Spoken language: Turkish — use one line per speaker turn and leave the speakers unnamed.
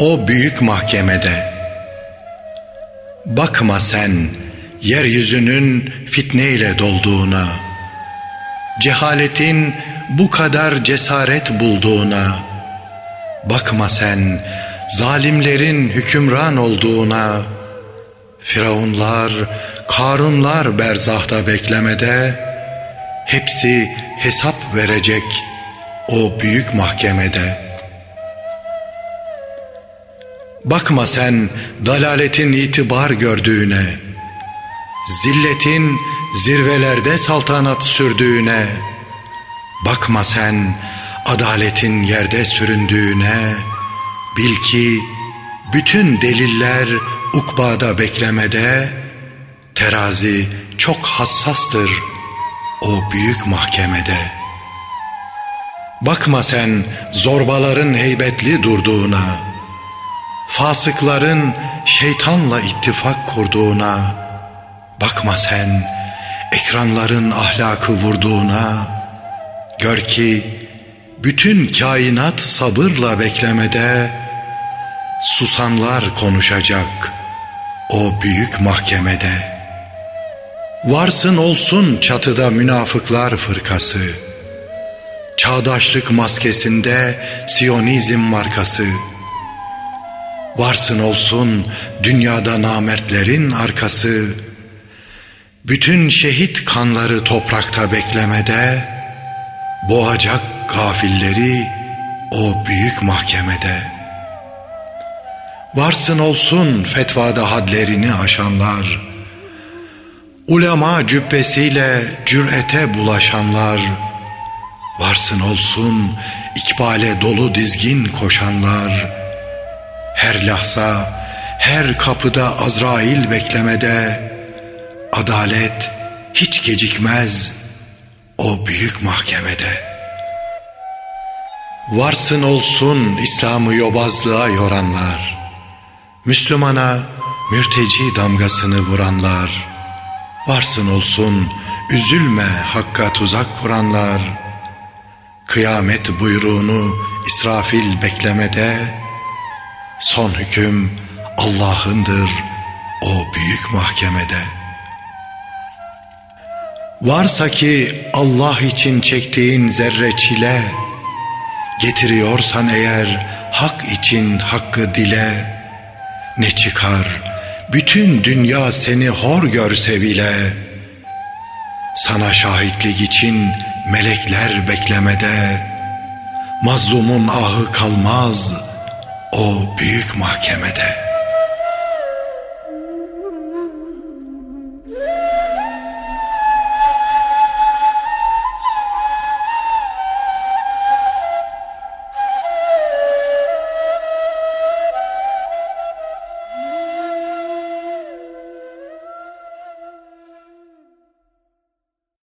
o büyük mahkemede. Bakma sen yeryüzünün fitneyle dolduğuna, cehaletin bu kadar cesaret bulduğuna, bakma sen zalimlerin hükümran olduğuna, Firavunlar, Karunlar berzahta beklemede, hepsi hesap verecek o büyük mahkemede.'' Bakma sen dalaletin itibar gördüğüne, zilletin zirvelerde saltanat sürdüğüne, bakma sen adaletin yerde süründüğüne, bil ki bütün deliller ukbada beklemede, terazi çok hassastır o büyük mahkemede. Bakma sen zorbaların heybetli durduğuna, fasıkların şeytanla ittifak kurduğuna bakma sen ekranların ahlakı vurduğuna gör ki bütün kainat sabırla beklemede susanlar konuşacak o büyük mahkemede. Varsın olsun çatıda münafıklar fırkası çağdaşlık maskesinde siyonizm markası Varsın olsun dünyada namertlerin arkası, bütün şehit kanları toprakta beklemede, boğacak gafilleri o büyük mahkemede. Varsın olsun fetvada hadlerini aşanlar, ulema cübbesiyle cürete bulaşanlar, varsın olsun ikbale dolu dizgin koşanlar.'' Her lahza, her kapıda Azrail beklemede, adalet hiç gecikmez o büyük mahkemede. Varsın olsun İslam'ı yobazlığa yoranlar, Müslümana mürteci damgasını vuranlar, Varsın olsun üzülme hakka tuzak kuranlar, Kıyamet buyruğunu İsrafil beklemede, Son hüküm Allah'ındır o büyük mahkemede. Varsa ki Allah için çektiğin zerre çile, getiriyorsan eğer hak için hakkı dile, ne çıkar bütün dünya seni hor görse bile, sana şahitlik için melekler beklemede, mazlumun ahı kalmaz.'' O büyük mahkemede